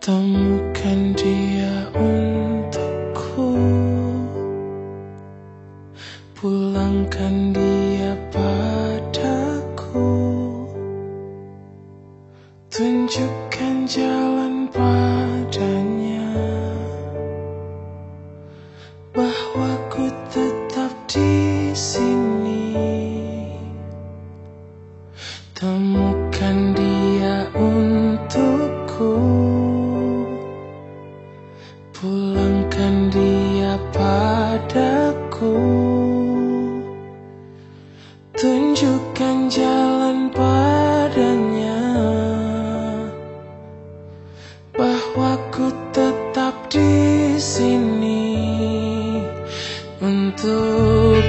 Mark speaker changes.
Speaker 1: Temukan dia untukku. Pulangkan dia padaku. Tunjukkan jalan padanya. Bahwa ku tetap di sini. Temukan dia padaku Tunjukkan jalan padanya Bahwa ku tetap di sini Untuk